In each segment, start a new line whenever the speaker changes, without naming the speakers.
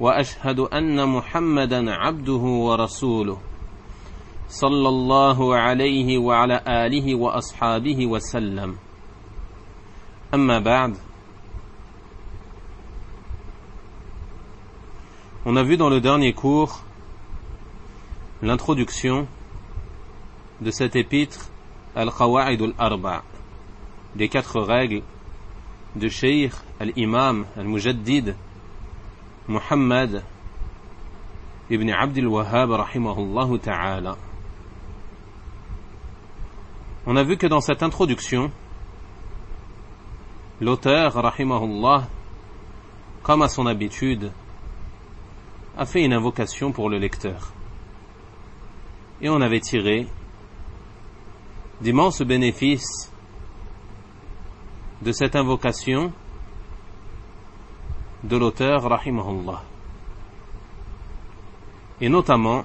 واشهد ان محمدا عبده ورسوله صلى الله عليه وعلى اله واصحابه وسلم اما بعد On a vu dans le dernier cours l'introduction de cet épître Al-Qawa'id al-Arba' les quatre règles de Sheikh al-Imam al-Mujaddid Muhammad ibn Abdul Wahhab rahimahullah ta'ala. On a vu que dans cette introduction, l'auteur rahimahullah, comme à son habitude, a fait une invocation pour le lecteur. Et on avait tiré d'immenses bénéfices de cette invocation de l'auteur rahimahullah. Et notamment,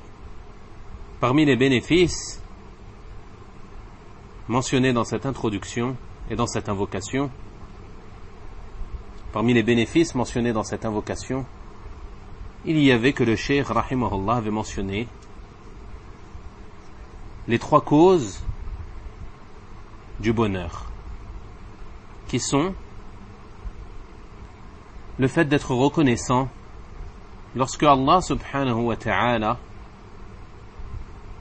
parmi les bénéfices mentionnés dans cette introduction et dans cette invocation, parmi les bénéfices mentionnés dans cette invocation, il y avait que le cheikh rahimahullah avait mentionné les trois causes du bonheur qui sont le fait d'être reconnaissant lorsque Allah subhanahu wa ta'ala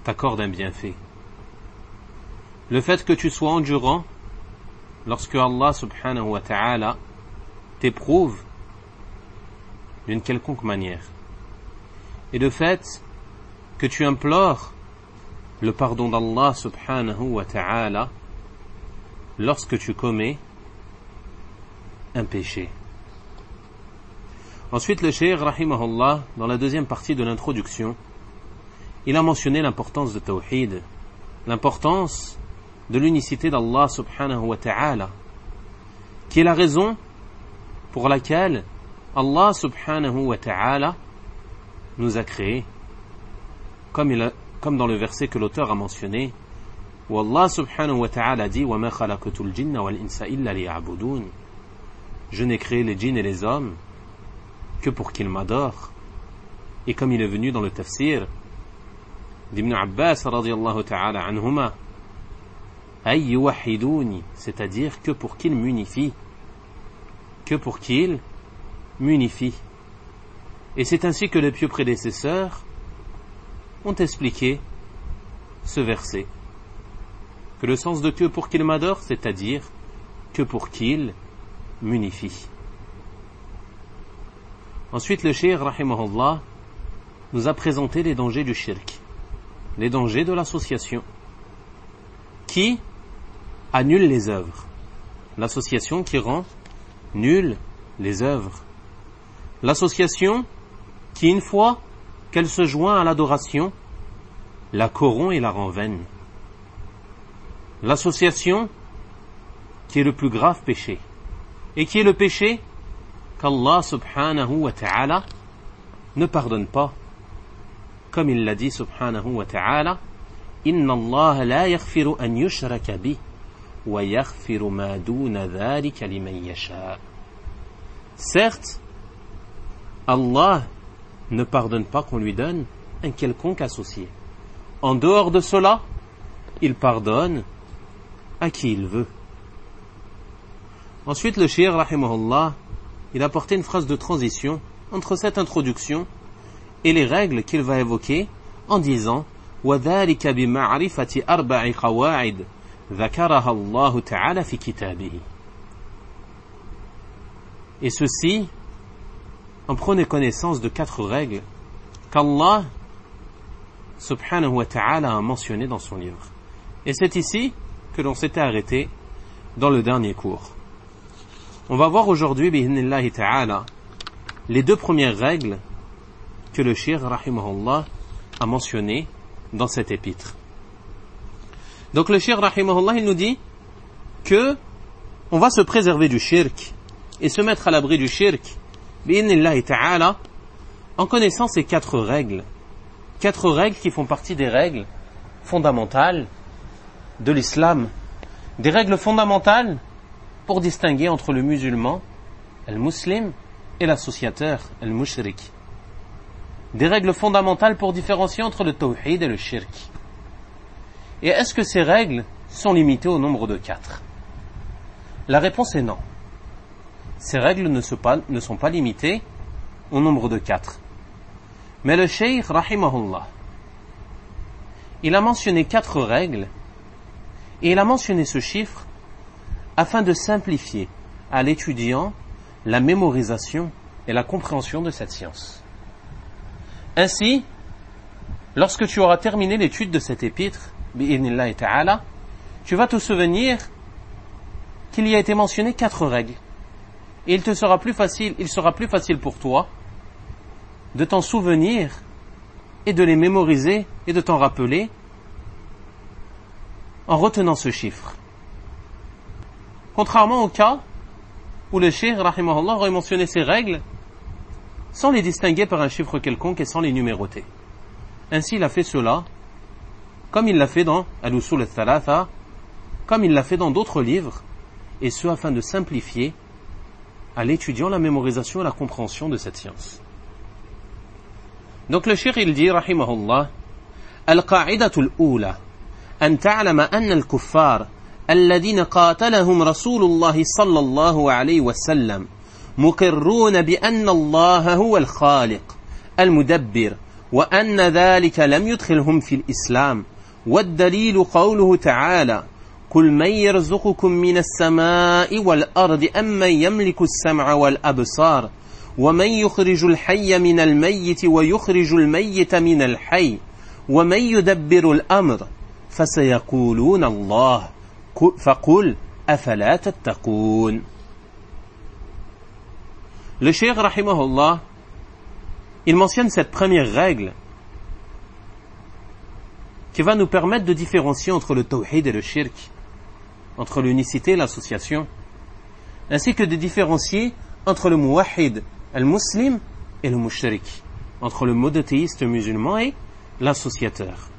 t'accorde un bienfait. Le fait que tu sois endurant lorsque Allah subhanahu wa ta'ala t'éprouve d'une quelconque manière. Et le fait que tu implores le pardon d'Allah subhanahu wa ta'ala lorsque tu commets un péché. Ensuite, le Cheikh Rahimahullah, dans la deuxième partie de l'introduction, il a mentionné l'importance de Tawhid, l'importance de l'unicité d'Allah subhanahu wa ta'ala, qui est la raison pour laquelle Allah subhanahu wa ta'ala nous a créés, comme, il comme dans le verset que l'auteur a mentionné, où Allah subhanahu wa ta'ala dit Je n'ai créé les djinns et les hommes que pour qu'ils m'adorent. Et comme il est venu dans le tafsir d'Ibn Abbas radiallahu ta'ala anhuma, c'est-à-dire que pour qu'ils m'unifient, que pour qu'ils m'unifient. Et c'est ainsi que les pieux prédécesseurs ont expliqué ce verset. Que le sens de que pour qu'il m'adore, c'est-à-dire que pour qu'il m'unifie. Ensuite, le shir, rahimahullah, nous a présenté les dangers du shirk, les dangers de l'association, qui annule les œuvres. L'association qui rend nulles les œuvres. L'association qui, une fois qu'elle se joint à l'adoration, la corrompt et la rend vaine. L'association qui est le plus grave péché. Et qui est le péché qu'Allah subhanahu wa ta'ala ne pardonne pas. Comme il l'a dit subhanahu wa ta'ala, Inna Allah la yaghfiru an yushraka bih wa yaghfiru ma duna dhalika liman yasha. Certes, Allah ne pardonne pas qu'on lui donne un quelconque associé. En dehors de cela, il pardonne à qui il veut. Ensuite, le shir, rahimahullah, il a porté une phrase de transition entre cette introduction et les règles qu'il va évoquer en disant وذلك بمعرفة أربع قواعد ذكرها الله تعالى في كتابه. Et ceci, en prenez connaissance de quatre règles qu'Allah subhanahu wa ta'ala a mentionnées dans son livre. Et c'est ici que l'on s'était arrêté dans le dernier cours. On va voir aujourd'hui, ta'ala, les deux premières règles que le shir, rahimahullah, a mentionnées dans cet épître. Donc le shir, rahimahullah, il nous dit que on va se préserver du shirk et se mettre à l'abri du shirk, ta'ala, en connaissant ces quatre règles. Quatre règles qui font partie des règles fondamentales de l'islam. Des règles fondamentales pour distinguer entre le musulman, le muslim, et l'associateur, le mushrik. Des règles fondamentales pour différencier entre le tawhid et le shirk. Et est-ce que ces règles sont limitées au nombre de quatre? La réponse est non. Ces règles ne sont pas, limitées au nombre de quatre. Mais le Cheikh, rahimahullah, il a mentionné quatre règles et il a mentionné ce chiffre afin de simplifier à l'étudiant la mémorisation et la compréhension de cette science. Ainsi, lorsque tu auras terminé l'étude de cet épître, tu vas te souvenir qu'il y a été mentionné quatre règles. Et il te sera plus facile, il sera plus facile pour toi de t'en souvenir et de les mémoriser et de t'en rappeler en retenant ce chiffre. Contrairement au cas où le cheikh, rahimahullah, aurait mentionné ces règles sans les distinguer par un chiffre quelconque et sans les numéroter. Ainsi, il a fait cela, comme il l'a fait dans Al-Usul al-Thalatha, comme il l'a fait dans d'autres livres, et ce afin de simplifier à l'étudiant la mémorisation et la compréhension de cette science. Donc le cheikh il dit, rahimahullah, Al-Qa'idatul Ula, أن تعلم أن الكفار الذين قاتلهم رسول الله صلى الله عليه وسلم مقرون بأن الله هو الخالق المدبر وأن ذلك لم يدخلهم في الإسلام. والدليل قوله تعالى قل من يرزقكم من السماء والأرض أم من يملك السمع والأبصار؟ ومن يخرج الحي من الميت ويخرج الميت من الحي؟ ومن يدبر الأمر؟ فسيقولون الله. فقل أفلا تتقون Le Cheikh rahimahullah, il mentionne cette première règle qui va nous permettre de différencier entre le tawhid et le shirk, entre l'unicité et l'association, ainsi que de différencier entre le muwahid, le muslim et le mushrik, entre le monothéiste musulman et l'associateur.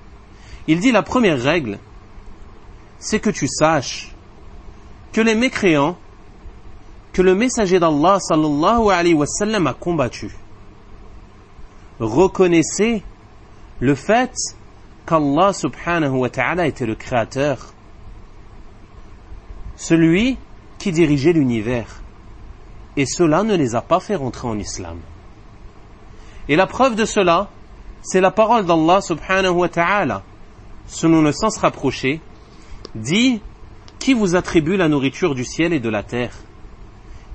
Il dit la première règle, c'est que tu saches que les mécréants que le messager d'Allah sallallahu alayhi wa sallam a combattu. Reconnaissez le fait qu'Allah subhanahu wa ta'ala était le créateur, celui qui dirigeait l'univers, et cela ne les a pas fait rentrer en islam. Et la preuve de cela, c'est la parole d'Allah subhanahu wa ta'ala, selon le sens rapproché, dit qui vous attribue la nourriture du ciel et de la terre?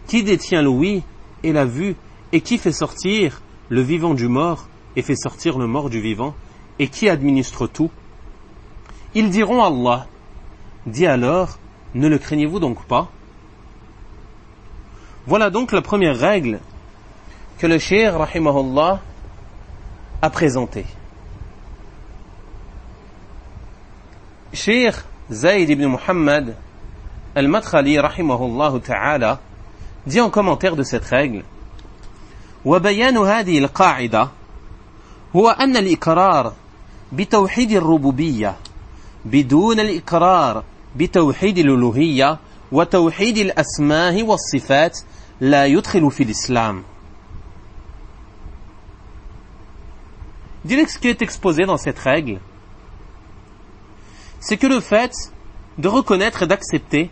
Qui détient l'ouïe et la vue et qui fait sortir le vivant du mort et fait sortir le mort du vivant? Et qui administre tout? Ils diront Allah. Dit alors, ne le craignez-vous donc pas? Voilà donc la première règle que le Shir, rahimahullah, a présentée. Zayd ibn Muhammad al-Madkhali, rahimahullah ta'ala, dit en commentaire de cette règle وبيان هذه القاعدة هو أن الإقرار بتوحيد الربوبية بدون الإقرار بتوحيد الألوهية وتوحيد الأسماء والصفات لا يدخل في الإسلام Direct ce qui est exposé dans cette règle, c'est que le fait de reconnaître et d'accepter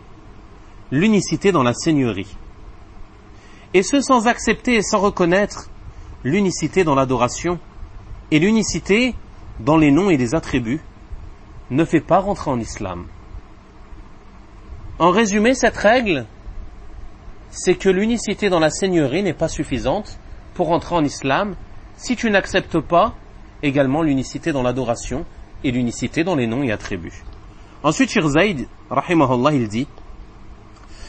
l'unicité dans la seigneurie, et ce sans accepter et sans reconnaître l'unicité dans l'adoration et l'unicité dans les noms et les attributs, ne fait pas rentrer en islam. En résumé, cette règle, c'est que l'unicité dans la seigneurie n'est pas suffisante pour rentrer en islam si tu n'acceptes pas également l'unicité dans l'adoration et l'unicité dans les noms et attributs. Ensuite, Shir Zayd, rahimahullah, il dit,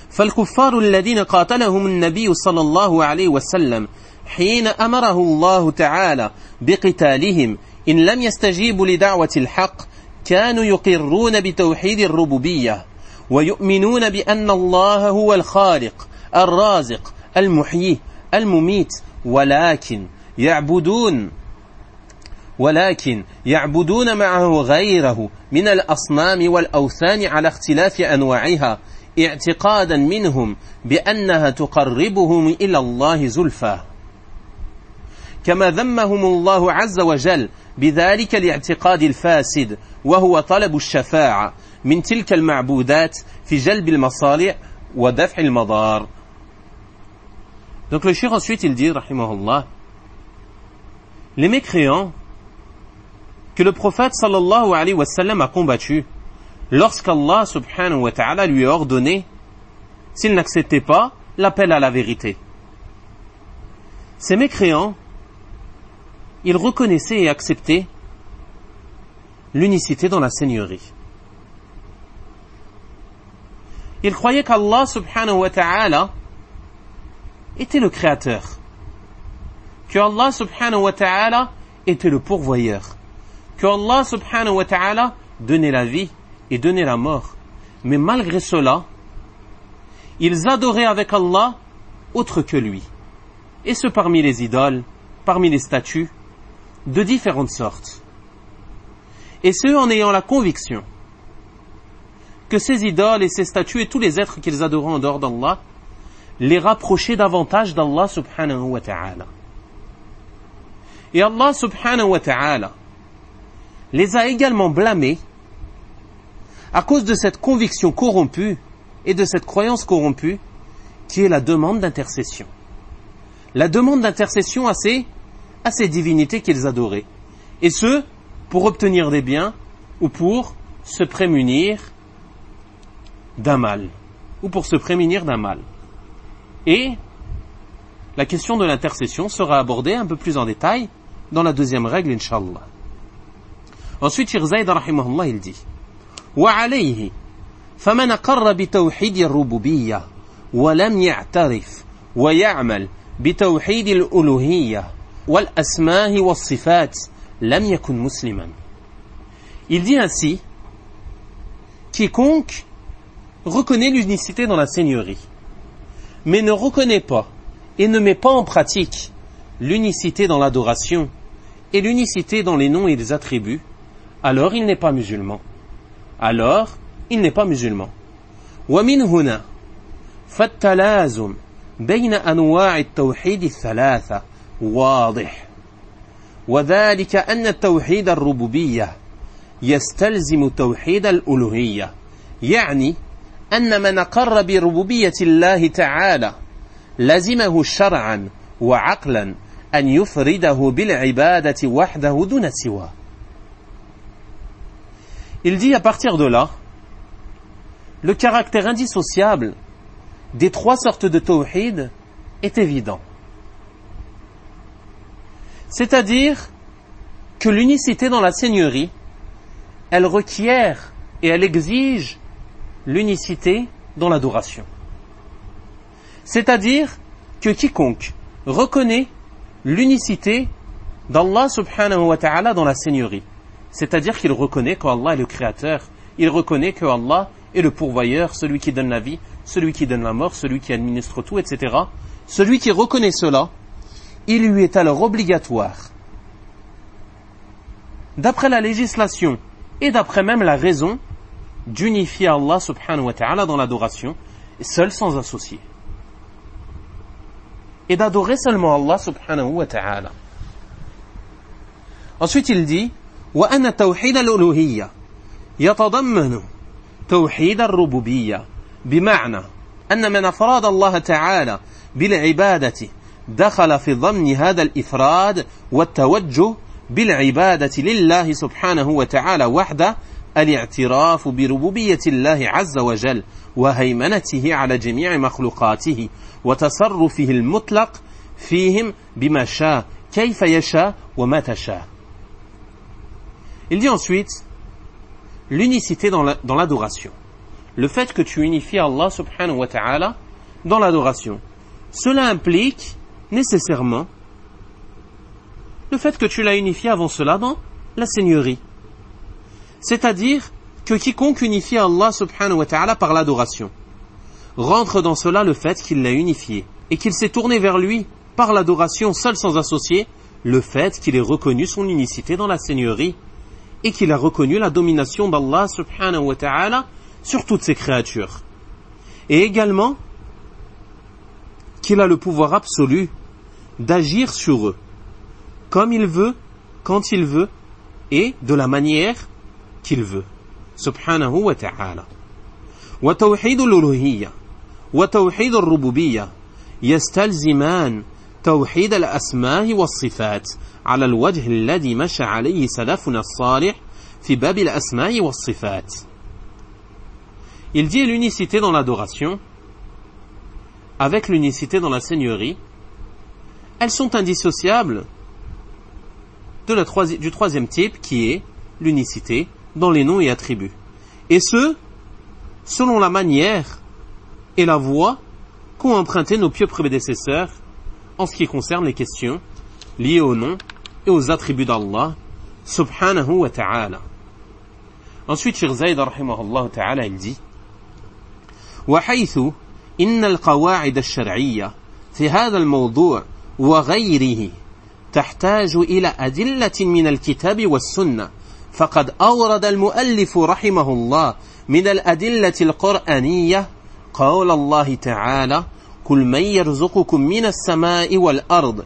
فالكفار الذين قاتلهم النبي صلى الله عليه وسلم حين أمره الله تعالى بقتالهم إن لم يستجيبوا لدعوة الحق كانوا يقرون بتوحيد الربوبية ويؤمنون بأن الله هو الخالق الرازق المحيي المميت ولكن يعبدون ولكن يعبدون معه غيره من الأصنام والأوثان على اختلاف أنواعها اعتقادا منهم بأنها تقربهم إلى الله زلفى. كما ذمهم الله عز وجل بذلك الاعتقاد الفاسد وهو طلب الشفاعة من تلك المعبودات في جلب المصالح ودفع المضار. Donc le shir ensuite il dit, rahimahullah, les mécréants que le prophète sallallahu alayhi wa sallam a combattu lorsqu'Allah subhanahu wa ta'ala lui a ordonné s'il n'acceptait pas l'appel à la vérité. Ces mécréants, ils reconnaissaient et acceptaient l'unicité dans la seigneurie. Ils croyaient qu'Allah subhanahu wa ta'ala était le créateur. Que Allah subhanahu wa ta'ala était le pourvoyeur. Que Allah subhanahu wa ta'ala donnait la vie et donnait la mort. Mais malgré cela, ils adoraient avec Allah autre que lui. Et ce parmi les idoles, parmi les statues, de différentes sortes. Et ce en ayant la conviction que ces idoles et ces statues et tous les êtres qu'ils adoraient en dehors d'Allah les rapprocher davantage d'Allah subhanahu wa ta'ala. Et Allah subhanahu wa ta'ala les a également blâmés à cause de cette conviction corrompue et de cette croyance corrompue qui est la demande d'intercession. La demande d'intercession à ces, divinités qu'ils adoraient. Et ce, pour obtenir des biens ou pour se prémunir d'un mal. Ou pour se prémunir d'un mal. Et la question de l'intercession sera abordée un peu plus en détail dans la deuxième règle, inshallah. Ensuite, Shir Zayd, rahimahullah, il dit, وعليه فمن أقر بتوحيد الربوبية ولم يعترف ويعمل بتوحيد الألوهية والأسماء والصفات لم يكن مسلما Il dit ainsi, quiconque reconnaît l'unicité dans la Seigneurie, mais ne reconnaît pas et ne met pas en pratique l'unicité dans l'adoration et l'unicité dans les noms et les attributs, alors il n'est pas musulman. Alors, il n'est pas musulman. ومن هنا فالتلازم بين أنواع التوحيد الثلاثة واضح وذلك أن التوحيد الربوبية يستلزم توحيد الألوهية يعني أن من أقر بربوبية الله تعالى لزمه شرعا وعقلا أن يفرده بالعبادة وحده دون سواه Il dit à partir de là, le caractère indissociable des trois sortes de tawhid est évident. C'est-à-dire que l'unicité dans la seigneurie, elle requiert et elle exige l'unicité dans l'adoration. C'est-à-dire que quiconque reconnaît l'unicité d'Allah subhanahu wa ta'ala dans la seigneurie, c'est-à-dire qu'il reconnaît qu'Allah est le créateur, il reconnaît que Allah est le pourvoyeur, celui qui donne la vie, celui qui donne la mort, celui qui administre tout, etc. Celui qui reconnaît cela, il lui est alors obligatoire, d'après la législation et d'après même la raison, d'unifier Allah subhanahu wa ta'ala dans l'adoration, seul sans associer. Et d'adorer seulement Allah subhanahu wa ta'ala. Ensuite il dit, وأن توحيد الألوهية يتضمن توحيد الربوبية بمعنى أن من أفراد الله تعالى بالعبادة دخل في ضمن هذا الإفراد والتوجه بالعبادة لله سبحانه وتعالى وحده الاعتراف بربوبية الله عز وجل وهيمنته على جميع مخلوقاته وتصرفه المطلق فيهم بما شاء كيف يشاء ومتى شاء Il dit ensuite l'unicité dans l'adoration. le fait que tu unifies Allah subhanahu wa ta'ala dans l'adoration. Cela implique nécessairement le fait que tu l'as unifié avant cela dans la Seigneurie. C'est-à-dire que quiconque unifie Allah subhanahu wa ta'ala par l'adoration, rentre dans cela le fait qu'il l'a unifié et qu'il s'est tourné vers lui par l'adoration seul sans associer, le fait qu'il ait reconnu son unicité dans la Seigneurie et qu'il a reconnu la domination d'Allah subhanahu wa ta'ala sur toutes ses créatures. Et également qu'il a le pouvoir absolu d'agir sur eux, comme il veut, quand il veut, et de la manière qu'il veut. Subhanahu wa ta'ala. وتوحيد الألوهية وتوحيد الربوبية يستلزمان توحيد الأسماء والصفات على الوجه الذي مشى عليه سلفنا الصالح في باب الأسماء والصفات. Il dit l'unicité dans l'adoration avec l'unicité dans la seigneurie, elles sont indissociables de la du troisième type qui est l'unicité dans les noms et attributs. Et ce, selon la manière et la voie qu'ont emprunté nos pieux prédécesseurs en ce qui concerne les questions liées aux noms et aux attributs d'Allah subhanahu wa ta'ala. Ensuite, Shir Zayd rahimahullah ta'ala, il dit وحيث إن القواعد الشرعية في هذا الموضوع وغيره تحتاج إلى أدلة من الكتاب والسنة فقد أورد المؤلف رحمه الله من الأدلة القرآنية قول الله تعالى كل من يرزقكم من السماء والأرض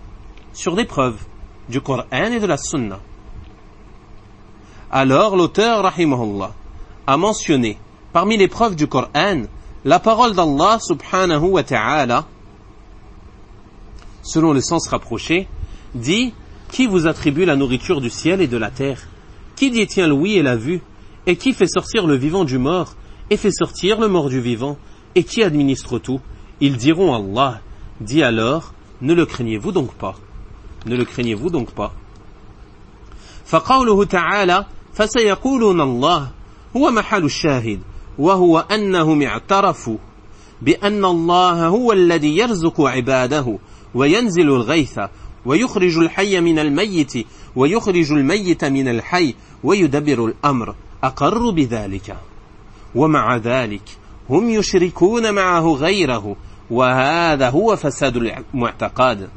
Sur des preuves du Coran et de la Sunna. Alors l'auteur, rahimahullah, a mentionné parmi les preuves du Coran la parole d'Allah subhanahu wa ta'ala selon le sens rapproché, dit Qui vous attribue la nourriture du ciel et de la terre? Qui détient l'ouïe et la vue? Et qui fait sortir le vivant du mort Et fait sortir le mort du vivant? Et qui administre tout? Ils diront Allah. Dit alors Ne le craignez-vous donc pas? Ne le craignez-vous donc pas فقوله تعالى فسيقولون الله هو محل الشاهد وهو أنهم اعترفوا بأن الله هو الذي يرزق عباده وينزل الغيث ويخرج الحي من الميت ويخرج الميت من الحي ويدبر الأمر أقروا بذلك ومع ذلك هم يشركون معه غيره وهذا هو فساد المعتقد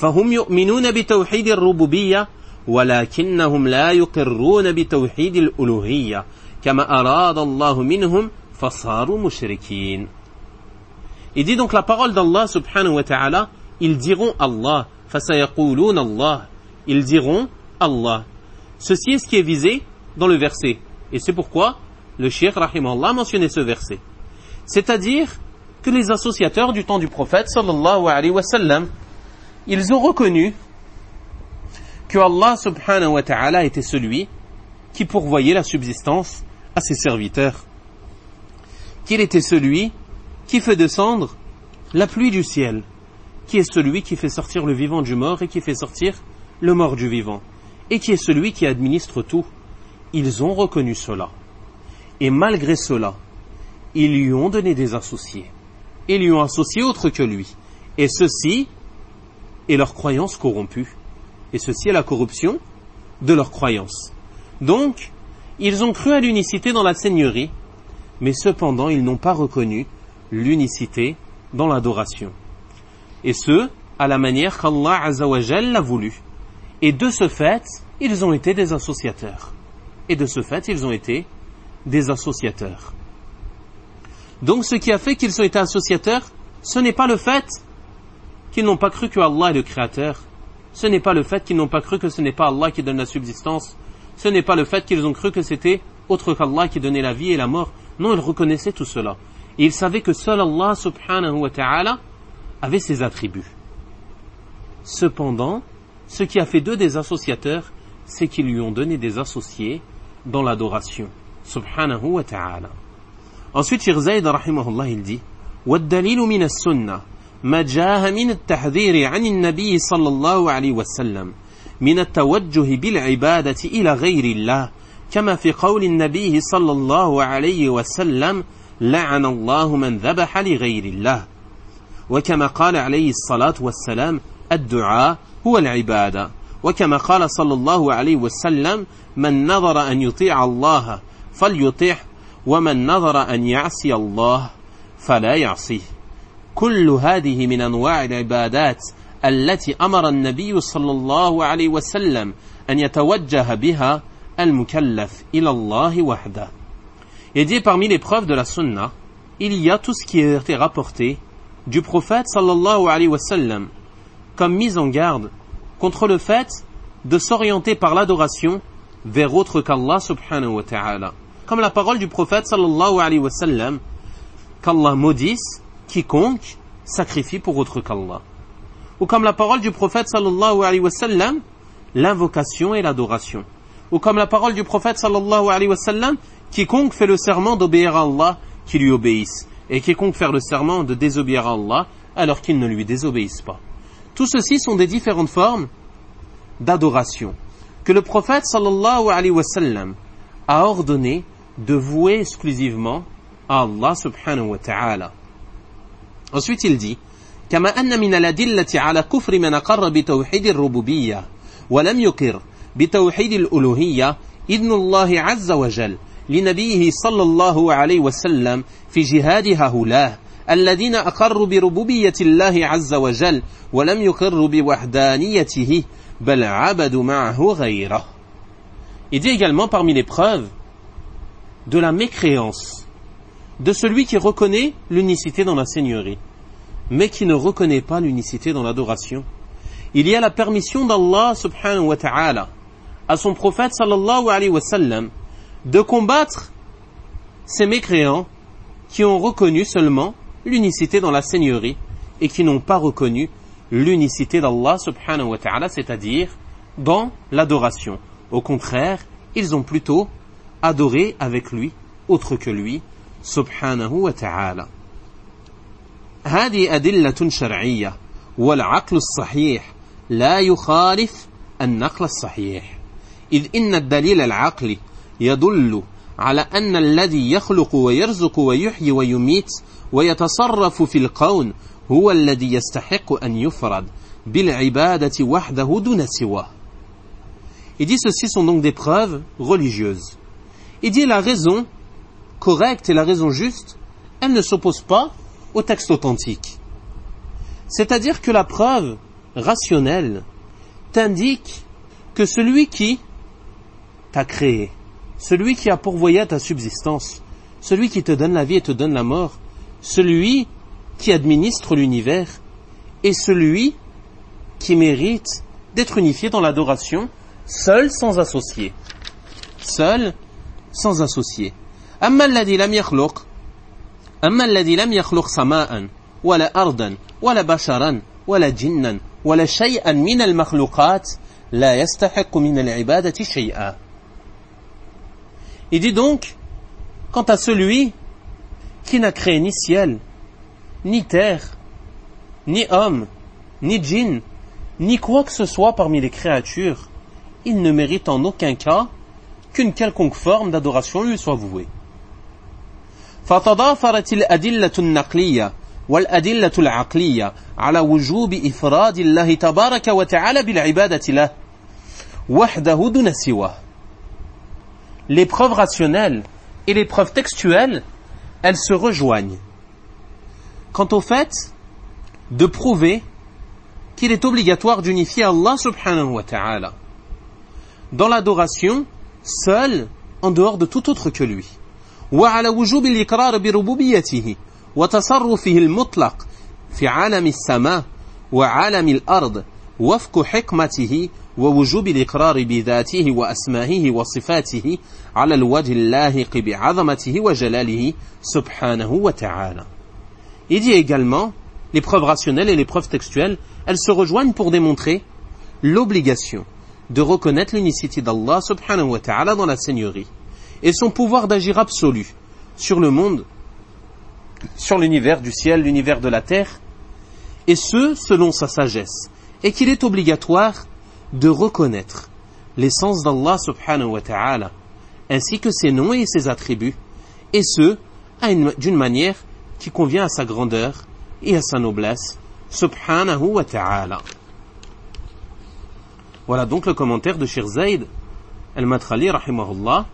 فهم يؤمنون بتوحيد الربوبية ولكنهم لا يقرون بتوحيد الألوهية كما أراد الله منهم فصاروا مشركين Il dit donc la parole d'Allah subhanahu wa ta'ala ils diront Allah. Allah. Ils diront Allah. Ceci est ce qui est visé dans le verset. Et c'est pourquoi le Cheikh Allah a mentionné ce verset. C'est-à-dire que les associateurs du temps du prophète sallallahu alayhi wa sallam, ils ont reconnu que Allah subhanahu wa ta'ala était celui qui pourvoyait la subsistance à ses serviteurs. Qu'il était celui qui fait descendre la pluie du ciel qui est celui qui fait sortir le vivant du mort et qui fait sortir le mort du vivant, et qui est celui qui administre tout. Ils ont reconnu cela. Et malgré cela, ils lui ont donné des associés. Ils lui ont associé autre que lui. Et ceci est leur croyance corrompue. Et ceci est la corruption de leur croyance. Donc, ils ont cru à l'unicité dans la Seigneurie, mais cependant ils n'ont pas reconnu l'unicité dans l'adoration et ce, à la manière qu'Allah Azzawajal l'a voulu. Et de ce fait, ils ont été des associateurs. Et de ce fait, ils ont été des associateurs. Donc ce qui a fait qu'ils ont été associateurs, ce n'est pas le fait qu'ils n'ont pas cru que Allah est le Créateur. Ce n'est pas le fait qu'ils n'ont pas cru que ce n'est pas Allah qui donne la subsistance. Ce n'est pas le fait qu'ils ont cru que c'était autre qu'Allah qui donnait la vie et la mort. Non, ils reconnaissaient tout cela. Et ils savaient que seul Allah subhanahu wa ta'ala avait ses attributs. Cependant, ce qui a fait d'eux des associateurs, c'est qu'ils lui ont donné des associés dans l'adoration. Subhanahu wa ta'ala. Ensuite, Shir Zayd, rahimahullah, il dit, والدليل من السنة ما جاء من التحذير عن النبي صلى الله عليه وسلم من التوجه بالعبادة إلى غير الله كما في قول النبي صلى الله عليه وسلم لعن الله من ذبح لغير الله وكما قال عليه الصلاة والسلام الدعاء هو العبادة وكما قال صلى الله عليه وسلم من نظر أن يطيع الله فليطيع ومن نظر أن يعصي الله فلا يعصيه كل هذه من أنواع العبادات التي أمر النبي صلى الله عليه وسلم أن يتوجه بها المكلف إلى الله وحده Et dit parmi les preuves de la sunna, il y a tout ce qui a été rapporté du prophète sallallahu alayhi wa sallam comme mise en garde contre le fait de s'orienter par l'adoration vers autre qu'Allah subhanahu wa ta'ala. Comme la parole du prophète sallallahu alayhi wa sallam qu'Allah maudisse quiconque sacrifie pour autre qu'Allah. Ou comme la parole du prophète sallallahu alayhi wa sallam l'invocation et l'adoration. Ou comme la parole du prophète sallallahu alayhi wa sallam quiconque fait le serment d'obéir à Allah qui lui obéisse et quiconque fait le serment de désobéir à Allah alors qu'il ne lui désobéisse pas. Tout ceci sont des différentes formes d'adoration que le prophète sallallahu alayhi wa sallam a ordonné de vouer exclusivement à Allah subhanahu wa ta'ala. Ensuite il dit كما أن من الأدلة على كفر من أقر بتوحيد الربوبية ولم يقر بتوحيد الألوهية إذن الله عز وجل لنبيه صلى الله عليه وسلم في جهاد هؤلاء الذين أقروا بربوبية الله عز وجل ولم يقروا بوحدانيته بل عبدوا معه غيره. Il dit également parmi les preuves de la mécréance de celui qui reconnaît l'unicité dans la seigneurie, mais qui ne reconnaît pas l'unicité dans l'adoration. Il y a la permission d'Allah subhanahu wa ta'ala à son prophète sallallahu alayhi wa sallam de combattre ces mécréants qui ont reconnu seulement l'unicité dans la seigneurie et qui n'ont pas reconnu l'unicité d'Allah subhanahu wa ta'ala, c'est-à-dire dans l'adoration. Au contraire, ils ont plutôt adoré avec lui, autre que lui, wa ta'ala. هذه أدلة شرعية والعقل الصحيح لا يخالف النقل الصحيح إذ إن الدليل العقلي يدل على أن الذي يخلق ويرزق ويحيي ويميت ويتصرف في الكون هو الذي يستحق أن يفرد بالعبادة وحده دون سواه Il dit ceci sont donc des preuves religieuses. Il dit la raison correcte et la raison juste, elle ne s'oppose pas au texte authentique. C'est-à-dire que la preuve rationnelle t'indique que celui qui t'a créé, celui qui a pourvoyé ta subsistance, celui qui te donne la vie et te donne la mort, celui qui administre l'univers, est celui qui mérite d'être unifié dans l'adoration, seul sans associé. Seul sans associé. أما الذي لم يخلق أما الذي لم يخلق سماء ولا أرضا ولا بشرا ولا جنا ولا شيئا من المخلوقات لا يستحق من العبادة شيئا Il dit donc, quant à celui qui n'a créé ni ciel, ni terre, ni homme, ni djinn, ni quoi que ce soit parmi les créatures, il ne mérite en aucun cas qu'une quelconque forme d'adoration lui soit vouée. فتضافرت الأدلة النقلية والأدلة العقلية على وجوب إفراد الله تبارك وتعالى بالعبادة له وحده دون سواه les preuves rationnelles et les preuves textuelles, elles se rejoignent. Quant au fait de prouver qu'il est obligatoire d'unifier Allah subhanahu wa ta'ala dans l'adoration seul en dehors de tout autre que lui. وعلى وجوب الإقرار بربوبيته وتصرفه المطلق في عالم السماء وعالم الأرض وفق حكمته ووجوب الإقرار بذاته وأسمائه وصفاته على الوجه اللاهق بعظمته وجلاله سبحانه وتعالى. Il dit également, les preuves rationnelles et les preuves textuelles, elles se rejoignent pour démontrer l'obligation de reconnaître l'unicité d'Allah subhanahu wa ta'ala dans la Seigneurie et son pouvoir d'agir absolu sur le monde, sur l'univers du ciel, l'univers de la terre, et ce, selon sa sagesse, et qu'il est obligatoire de reconnaître l'essence d'Allah subhanahu wa ta'ala, ainsi que ses noms et ses attributs, et ce, d'une manière qui convient à sa grandeur et à sa noblesse, subhanahu wa ta'ala. Voilà donc le commentaire de Shir Zayd al-Matrali rahimahullah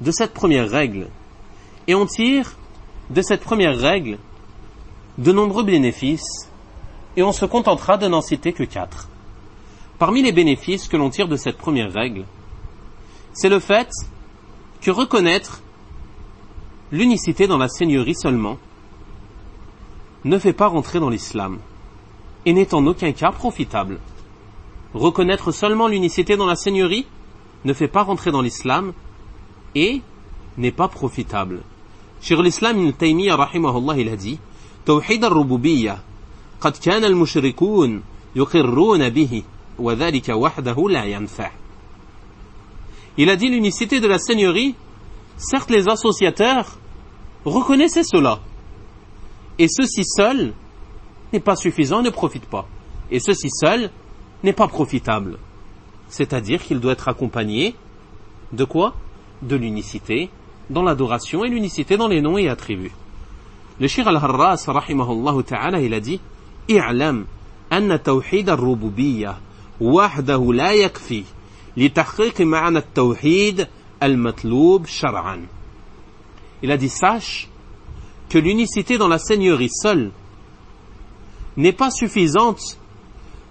de cette première règle. Et on tire de cette première règle de nombreux bénéfices et on se contentera de n'en citer que quatre. Parmi les bénéfices que l'on tire de cette première règle, c'est le fait que reconnaître l'unicité dans la seigneurie seulement ne fait pas rentrer dans l'islam et n'est en aucun cas profitable. Reconnaître seulement l'unicité dans la seigneurie ne fait pas rentrer dans l'islam et n'est pas profitable. Cheikh l'Islam ibn Taymiyyah rahimahullah il a dit توحيد الربوبية قد كان المشركون يقرون به وذلك وحده لا ينفع Il a dit l'unicité de la Seigneurie, certes les associateurs reconnaissaient cela, et ceci seul n'est pas suffisant, ne profite pas, et ceci seul n'est pas profitable. C'est-à-dire qu'il doit être accompagné de quoi De l'unicité dans l'adoration et l'unicité dans les noms et attributs. Le Shir al-Harras, rahimahullah ta'ala, il a dit اعلم أن توحيد الربوبية وحده لا يكفي لتحقيق معنى التوحيد المطلوب شرعا. Il a dit sache que l'unicité dans la seigneurie seule n'est pas suffisante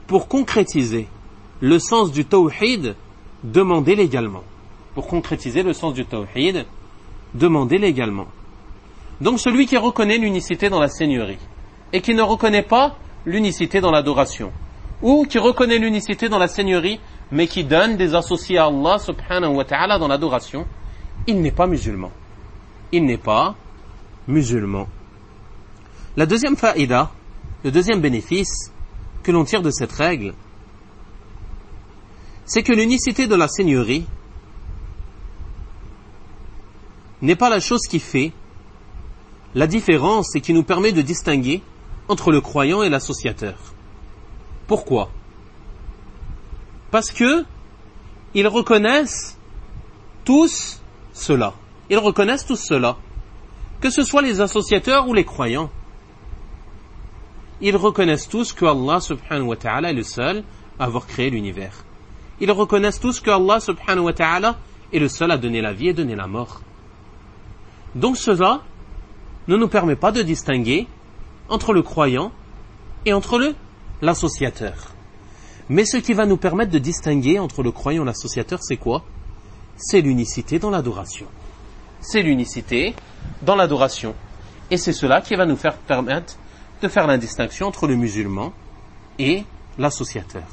pour concrétiser le sens du tawhid demandé légalement. Pour concrétiser le sens du tawhid demandé légalement. Donc celui qui reconnaît l'unicité dans la seigneurie et qui ne reconnaît pas l'unicité dans l'adoration, ou qui reconnaît l'unicité dans la seigneurie mais qui donne des associés à Allah subhanahu wa ta'ala dans l'adoration, il n'est pas musulman. Il n'est pas musulman. La deuxième faïda, le deuxième bénéfice que l'on tire de cette règle, c'est que l'unicité de la seigneurie n'est pas la chose qui fait la différence et qui nous permet de distinguer entre le croyant et l'associateur. Pourquoi? Parce que ils reconnaissent tous cela. Ils reconnaissent tous cela. Que ce soit les associateurs ou les croyants. Ils reconnaissent tous que Allah subhanahu wa ta'ala est le seul à avoir créé l'univers. Ils reconnaissent tous que Allah subhanahu wa ta'ala est le seul à donner la vie et donner la mort. Donc cela ne nous permet pas de distinguer entre le croyant et entre le l'associateur. Mais ce qui va nous permettre de distinguer entre le croyant et l'associateur, c'est quoi? C'est l'unicité dans l'adoration. C'est l'unicité dans l'adoration. Et c'est cela qui va nous faire permettre de faire la distinction entre le musulman et l'associateur.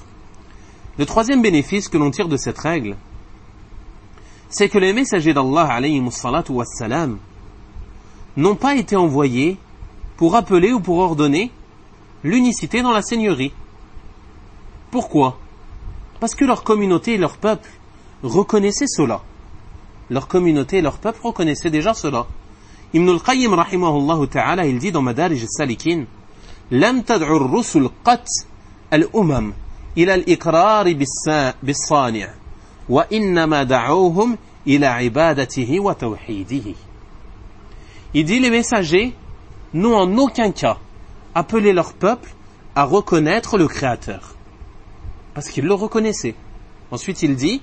Le troisième bénéfice que l'on tire de cette règle, c'est que les messagers d'Allah wassalam, n'ont pas été envoyés pour appeler ou pour ordonner l'unicité dans la seigneurie. Pourquoi Parce que leur communauté et leur peuple reconnaissaient cela. Leur communauté et leur peuple reconnaissaient déjà cela. Ibn al-Qayyim rahimahullah ta'ala, il dit dans Madarij al-Salikin, لم تدعو الرسل قط الأمم إلى الإقرار بالصانع وإنما دعوهم إلى عبادته وتوحيده il dit les messagers n'ont en aucun cas appelé leur peuple à reconnaître le Créateur. Parce qu'ils le reconnaissaient. Ensuite il dit,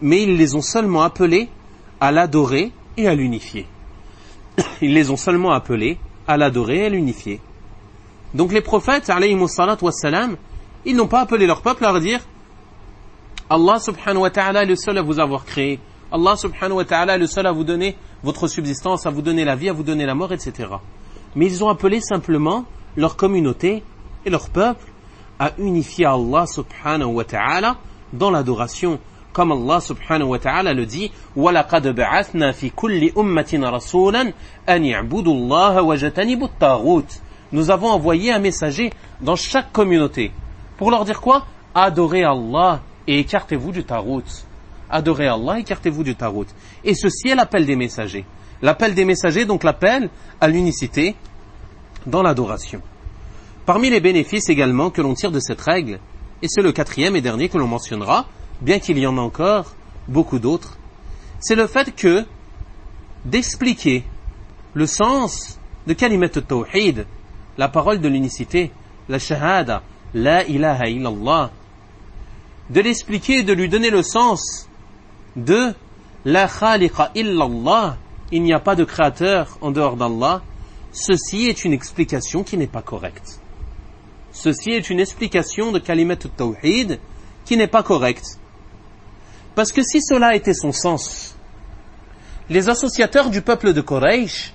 mais ils les ont seulement appelés à l'adorer et à l'unifier. Ils les ont seulement appelés à l'adorer et à l'unifier. Donc les prophètes, wassalam, ils n'ont pas appelé leur peuple à leur dire Allah subhanahu wa ta'ala est le seul à vous avoir créé. Allah subhanahu wa ta'ala est le seul à vous donner votre subsistance, à vous donner la vie, à vous donner la mort, etc. Mais ils ont appelé simplement leur communauté et leur peuple à unifier Allah subhanahu wa ta'ala dans l'adoration. Comme Allah subhanahu wa ta'ala le dit, وَلَقَدْ بَعَثْنَا فِي كُلِّ أُمَّةٍ رَسُولًا أَنْ يَعْبُدُوا اللَّهَ وَجَتَنِبُوا الطَّاغُوتِ Nous avons envoyé un messager dans chaque communauté. Pour leur dire quoi adorez Allah et écartez-vous du tarout. Adorez Allah, écartez-vous du tarout. Et ceci est l'appel des messagers. L'appel des messagers, donc l'appel à l'unicité dans l'adoration. Parmi les bénéfices également que l'on tire de cette règle, et c'est le quatrième et dernier que l'on mentionnera, bien qu'il y en a encore beaucoup d'autres, c'est le fait que d'expliquer le sens de kalimat tawhid, la parole de l'unicité, la shahada, la ilaha illallah, de l'expliquer de lui donner le sens de la khaliqa illallah, il n'y a pas de créateur en dehors d'Allah, ceci est une explication qui n'est pas correcte. Ceci est une explication de kalimat tawhid qui n'est pas correcte. Parce que si cela était son sens, les associateurs du peuple de Quraysh,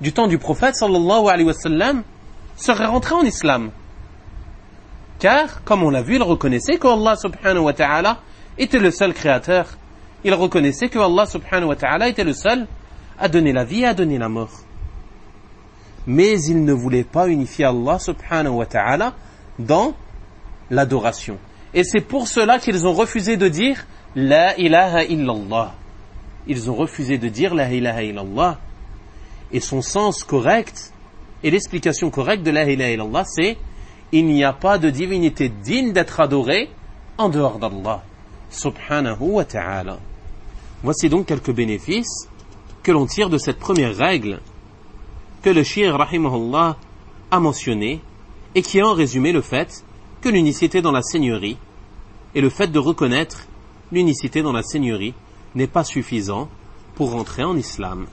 du temps du prophète sallallahu alayhi wa sallam, seraient rentrés en islam. Car, comme on l'a vu, ils reconnaissaient que Allah subhanahu wa ta'ala était le seul créateur. Ils reconnaissaient que Allah subhanahu wa ta'ala était le seul à donner la vie et à donner la mort. Mais ils ne voulaient pas unifier Allah subhanahu wa ta'ala dans l'adoration. Et c'est pour cela qu'ils ont refusé de dire La ilaha illallah. Ils ont refusé de dire La ilaha illallah. Et son sens correct, et l'explication correcte de La ilaha illallah, c'est Il n'y a pas de divinité digne d'être adorée en dehors d'Allah. Subhanahu wa ta'ala. Voici donc quelques bénéfices que l'on tire de cette première règle que le shir rahimahullah a mentionné et qui est en résumé le fait que l'unicité dans la seigneurie et le fait de reconnaître l'unicité dans la seigneurie n'est pas suffisant pour rentrer en islam.